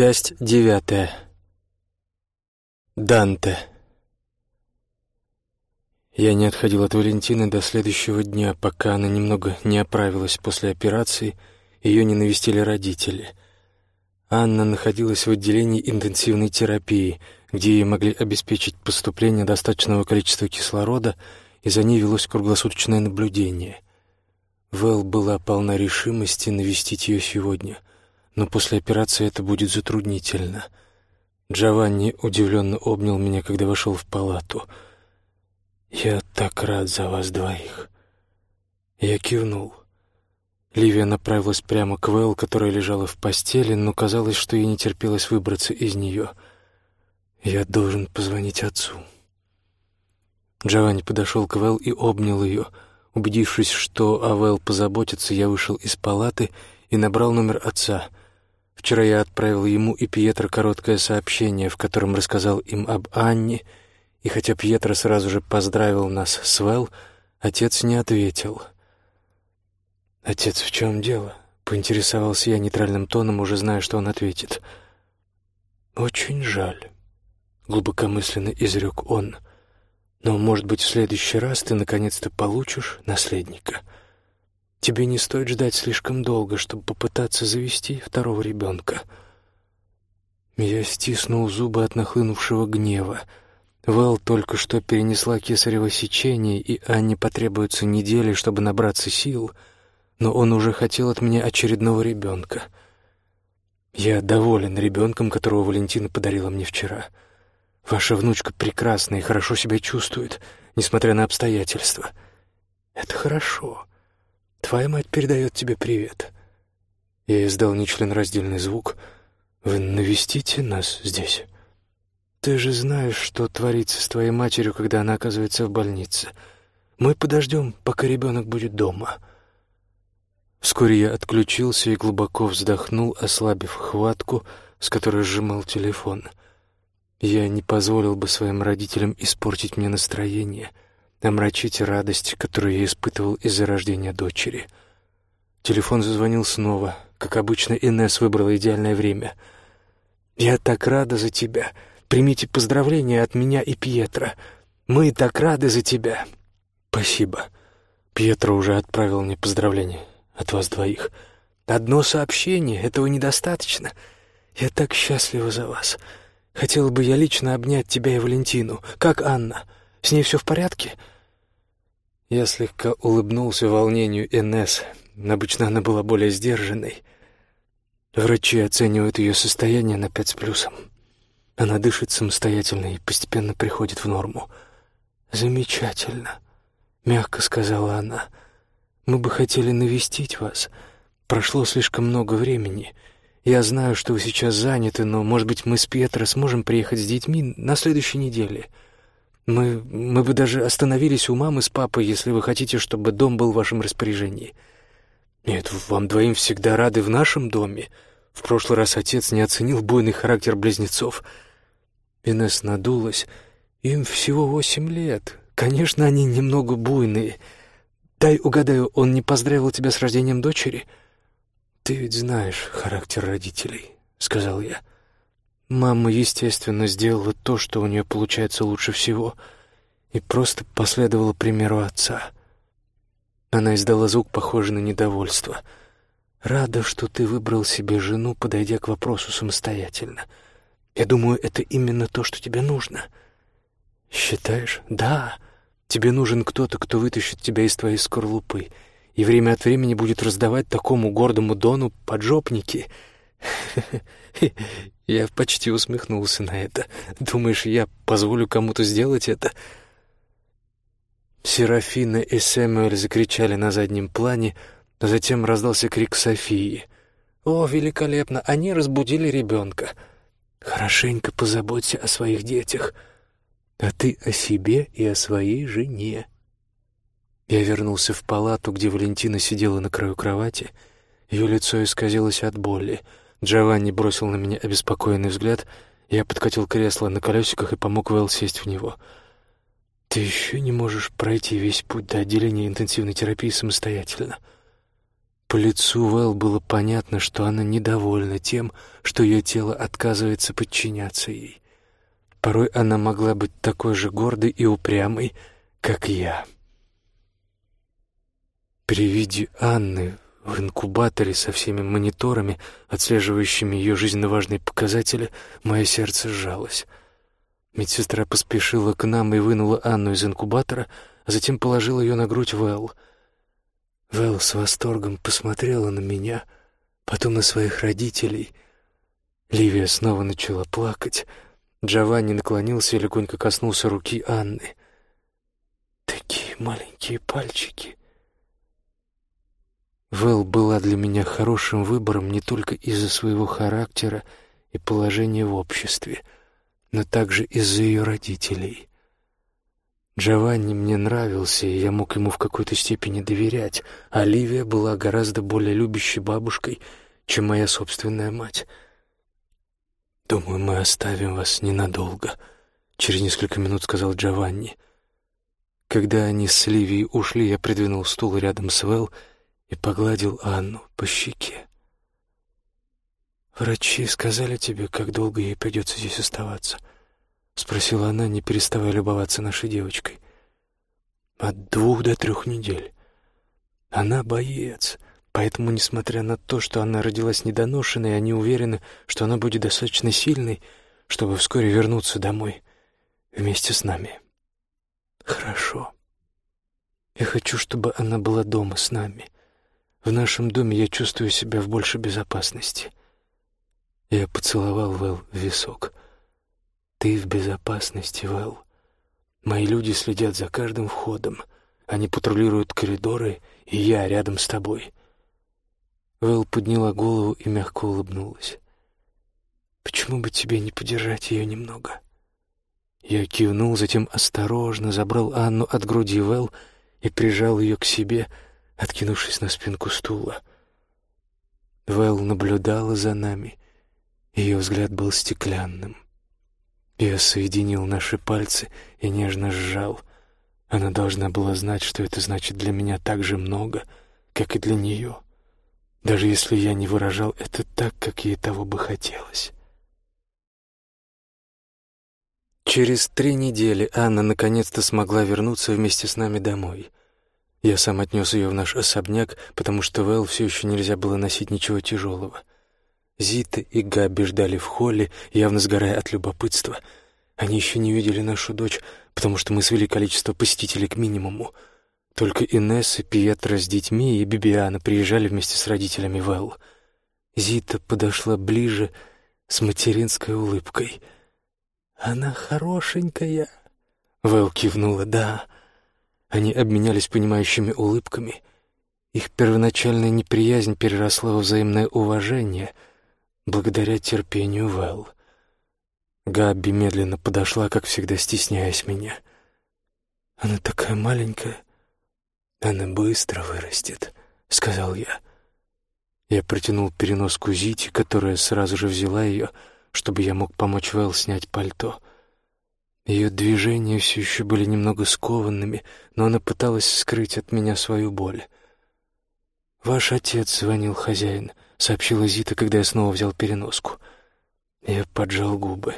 Часть девятая. Данте. Я не отходил от Валентины до следующего дня, пока она немного не оправилась после операции, ее не навестили родители. Анна находилась в отделении интенсивной терапии, где ей могли обеспечить поступление достаточного количества кислорода, и за ней велось круглосуточное наблюдение. Вэл была полна решимости навестить ее сегодня — но после операции это будет затруднительно. Джованни удивленно обнял меня, когда вошел в палату. «Я так рад за вас двоих». Я кивнул. Ливия направилась прямо к Вэл, которая лежала в постели, но казалось, что ей не терпелось выбраться из нее. «Я должен позвонить отцу». Джованни подошел к Вэл и обнял ее. Убедившись, что о Вэл позаботится, я вышел из палаты и набрал номер отца — Вчера я отправил ему и Пьетро короткое сообщение, в котором рассказал им об Анне, и хотя Пьетро сразу же поздравил нас с Вэл, отец не ответил. «Отец, в чем дело?» — поинтересовался я нейтральным тоном, уже зная, что он ответит. «Очень жаль», — глубокомысленно изрек он. «Но, может быть, в следующий раз ты наконец-то получишь наследника». Тебе не стоит ждать слишком долго, чтобы попытаться завести второго ребенка. Я стиснул зубы от нахлынувшего гнева. Вэл только что перенесла кесарево сечение, и Анне потребуется недели, чтобы набраться сил, но он уже хотел от меня очередного ребенка. Я доволен ребенком, которого Валентина подарила мне вчера. Ваша внучка прекрасна и хорошо себя чувствует, несмотря на обстоятельства. Это хорошо. Твоя мать передает тебе привет». Я издал нечленораздельный звук. «Вы навестите нас здесь?» «Ты же знаешь, что творится с твоей матерью, когда она оказывается в больнице. Мы подождем, пока ребенок будет дома». Вскоре я отключился и глубоко вздохнул, ослабив хватку, с которой сжимал телефон. Я не позволил бы своим родителям испортить мне настроение — омрачить радость, которую я испытывал из-за рождения дочери. Телефон зазвонил снова. Как обычно, Инесс выбрала идеальное время. «Я так рада за тебя. Примите поздравления от меня и Пьетро. Мы так рады за тебя». «Спасибо. Пьетро уже отправил мне поздравления от вас двоих. Одно сообщение, этого недостаточно. Я так счастлива за вас. Хотела бы я лично обнять тебя и Валентину. Как Анна?» С ней все в порядке?» Я слегка улыбнулся волнению Инесс. Обычно она была более сдержанной. Врачи оценивают ее состояние на пять с плюсом. Она дышит самостоятельно и постепенно приходит в норму. «Замечательно», — мягко сказала она. «Мы бы хотели навестить вас. Прошло слишком много времени. Я знаю, что вы сейчас заняты, но, может быть, мы с Пьетро сможем приехать с детьми на следующей неделе». Мы, мы бы даже остановились у мамы с папой, если вы хотите, чтобы дом был в вашем распоряжении. Нет, вам двоим всегда рады в нашем доме. В прошлый раз отец не оценил буйный характер близнецов. Инесс надулась. Им всего восемь лет. Конечно, они немного буйные. Дай угадаю, он не поздравил тебя с рождением дочери? Ты ведь знаешь характер родителей, — сказал я. Мама, естественно, сделала то, что у нее получается лучше всего, и просто последовала примеру отца. Она издала звук, похожий на недовольство. «Рада, что ты выбрал себе жену, подойдя к вопросу самостоятельно. Я думаю, это именно то, что тебе нужно». «Считаешь?» «Да. Тебе нужен кто-то, кто вытащит тебя из твоей скорлупы» и время от времени будет раздавать такому гордому Дону поджопники. Я почти усмехнулся на это. Думаешь, я позволю кому-то сделать это? Серафина и Сэмюэль закричали на заднем плане, а затем раздался крик Софии. «О, великолепно! Они разбудили ребенка!» «Хорошенько позаботься о своих детях, а ты о себе и о своей жене». Я вернулся в палату, где Валентина сидела на краю кровати. Ее лицо исказилось от боли — Джованни бросил на меня обеспокоенный взгляд. Я подкатил кресло на колесиках и помог Вэл сесть в него. «Ты еще не можешь пройти весь путь до отделения интенсивной терапии самостоятельно. По лицу Вэл было понятно, что она недовольна тем, что ее тело отказывается подчиняться ей. Порой она могла быть такой же гордой и упрямой, как я. При виде Анны в инкубаторе со всеми мониторами, отслеживающими ее жизненно важные показатели, мое сердце сжалось. Медсестра поспешила к нам и вынула Анну из инкубатора, а затем положила ее на грудь Вэл. Вэл с восторгом посмотрела на меня, потом на своих родителей. Ливия снова начала плакать. Джованни наклонился и легонько коснулся руки Анны. Такие маленькие пальчики. Вэл была для меня хорошим выбором не только из-за своего характера и положения в обществе, но также из-за ее родителей. Джованни мне нравился, и я мог ему в какой-то степени доверять. А Оливия была гораздо более любящей бабушкой, чем моя собственная мать. «Думаю, мы оставим вас ненадолго», — через несколько минут сказал Джованни. Когда они с Ливией ушли, я придвинул стул рядом с Вэл и погладил Анну по щеке. «Врачи сказали тебе, как долго ей придется здесь оставаться?» — спросила она, не переставая любоваться нашей девочкой. «От двух до трех недель. Она боец, поэтому, несмотря на то, что она родилась недоношенной, они уверены, что она будет достаточно сильной, чтобы вскоре вернуться домой вместе с нами». «Хорошо. Я хочу, чтобы она была дома с нами». В нашем доме я чувствую себя в большей безопасности. Я поцеловал Вэл в висок. Ты в безопасности, Вэл. Мои люди следят за каждым входом. Они патрулируют коридоры, и я рядом с тобой. Вэл подняла голову и мягко улыбнулась. Почему бы тебе не подержать ее немного? Я кивнул, затем осторожно забрал Анну от груди Вэл и прижал ее к себе, — откинувшись на спинку стула. Вэл наблюдала за нами. Ее взгляд был стеклянным. Я соединил наши пальцы и нежно сжал. Она должна была знать, что это значит для меня так же много, как и для нее, даже если я не выражал это так, как ей того бы хотелось. Через три недели Анна наконец-то смогла вернуться вместе с нами домой. Я сам отнес ее в наш особняк, потому что Вэл все еще нельзя было носить ничего тяжелого. Зита и Габи ждали в холле, явно сгорая от любопытства. Они еще не видели нашу дочь, потому что мы свели количество посетителей к минимуму. Только Инесса, Пьетро с детьми и Бибиана приезжали вместе с родителями Вэл. Зита подошла ближе с материнской улыбкой. «Она хорошенькая!» Вэл кивнула «да». Они обменялись понимающими улыбками. Их первоначальная неприязнь переросла во взаимное уважение благодаря терпению Вэл. Габи медленно подошла, как всегда стесняясь меня. «Она такая маленькая. Она быстро вырастет», — сказал я. Я протянул переноску Зити, которая сразу же взяла ее, чтобы я мог помочь Вэл снять пальто — ее движения все еще были немного скованными, но она пыталась скрыть от меня свою боль. «Ваш отец звонил хозяин», — сообщила Зита, когда я снова взял переноску. Я поджал губы.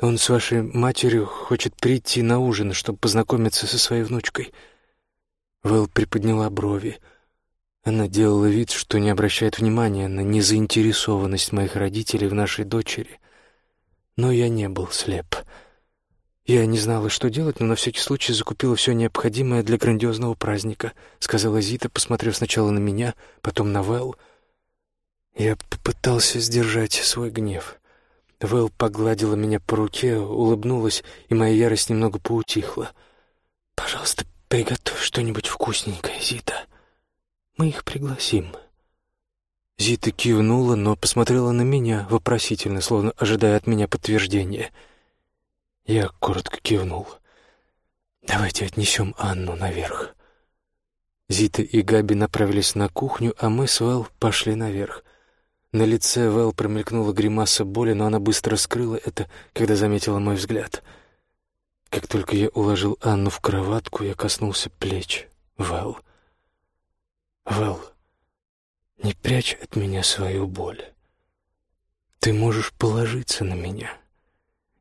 «Он с вашей матерью хочет прийти на ужин, чтобы познакомиться со своей внучкой». Вэл приподняла брови. Она делала вид, что не обращает внимания на незаинтересованность моих родителей в нашей дочери. Но я не был слеп. «Я не знала, что делать, но на всякий случай закупила все необходимое для грандиозного праздника», — сказала Зита, посмотрев сначала на меня, потом на Вэл. Я попытался сдержать свой гнев. Вэл погладила меня по руке, улыбнулась, и моя ярость немного поутихла. «Пожалуйста, приготовь что-нибудь вкусненькое, Зита. Мы их пригласим». Зита кивнула, но посмотрела на меня вопросительно, словно ожидая от меня подтверждения — я коротко кивнул. «Давайте отнесем Анну наверх». Зита и Габи направились на кухню, а мы с Вэл пошли наверх. На лице Вэл промелькнула гримаса боли, но она быстро скрыла это, когда заметила мой взгляд. Как только я уложил Анну в кроватку, я коснулся плеч Вэл. «Вэл, Не прячь от меня свою боль. Ты можешь положиться на меня.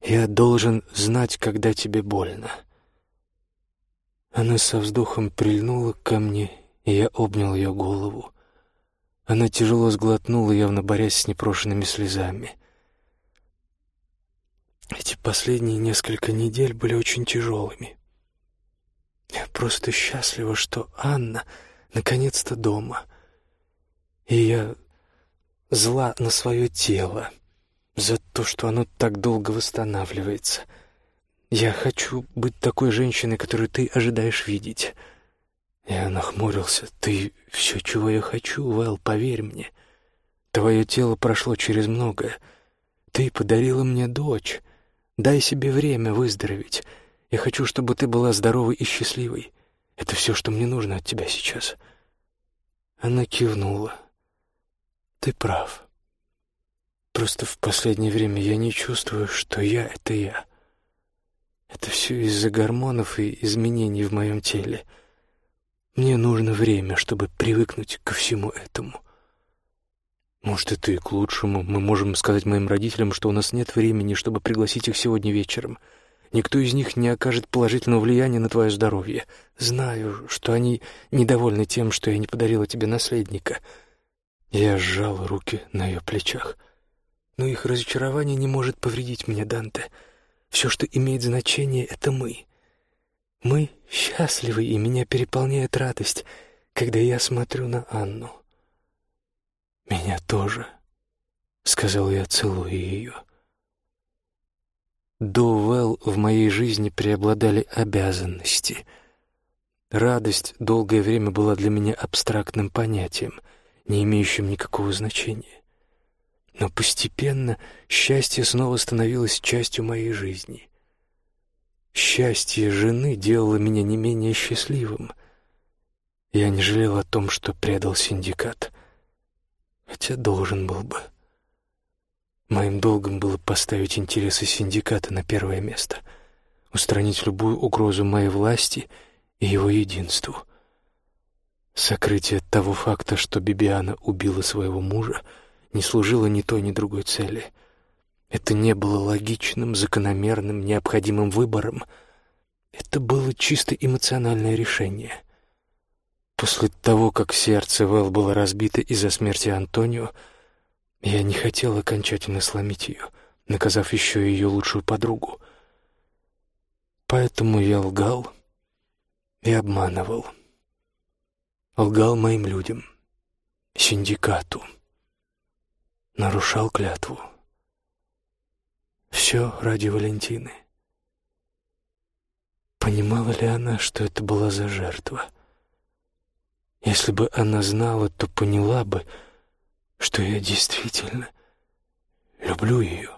Я должен знать, когда тебе больно. Она со вздохом прильнула ко мне, и я обнял ее голову. Она тяжело сглотнула, явно борясь с непрошенными слезами. Эти последние несколько недель были очень тяжелыми. Я просто счастлива, что Анна наконец-то дома. И я зла на свое тело за то, что оно так долго восстанавливается. Я хочу быть такой женщиной, которую ты ожидаешь видеть. Я нахмурился. Ты все, чего я хочу, Вэл, поверь мне. Твое тело прошло через многое. Ты подарила мне дочь. Дай себе время выздороветь. Я хочу, чтобы ты была здоровой и счастливой. Это все, что мне нужно от тебя сейчас. Она кивнула. Ты прав. Просто в последнее время я не чувствую, что я — это я. Это все из-за гормонов и изменений в моем теле. Мне нужно время, чтобы привыкнуть ко всему этому. Может, это и к лучшему. Мы можем сказать моим родителям, что у нас нет времени, чтобы пригласить их сегодня вечером. Никто из них не окажет положительного влияния на твое здоровье. Знаю, что они недовольны тем, что я не подарила тебе наследника. Я сжал руки на ее плечах. Но их разочарование не может повредить мне, Данте. Все, что имеет значение, — это мы. Мы счастливы, и меня переполняет радость, когда я смотрю на Анну. «Меня тоже», — сказал я, целуя ее. До Вэл в моей жизни преобладали обязанности. Радость долгое время была для меня абстрактным понятием, не имеющим никакого значения. Но постепенно счастье снова становилось частью моей жизни. Счастье жены делало меня не менее счастливым. Я не жалел о том, что предал синдикат, хотя должен был бы. Моим долгом было поставить интересы синдиката на первое место, устранить любую угрозу моей власти и его единству. Сокрытие того факта, что Бибиана убила своего мужа, не служило ни той, ни другой цели — это не было логичным, закономерным, необходимым выбором. Это было чисто эмоциональное решение. После того, как сердце Вэл было разбито из-за смерти Антонио, я не хотел окончательно сломить ее, наказав еще и ее лучшую подругу. Поэтому я лгал и обманывал. Лгал моим людям, синдикату, нарушал клятву. Все ради Валентины. Понимала ли она, что это была за жертва? Если бы она знала, то поняла бы, что я действительно люблю ее.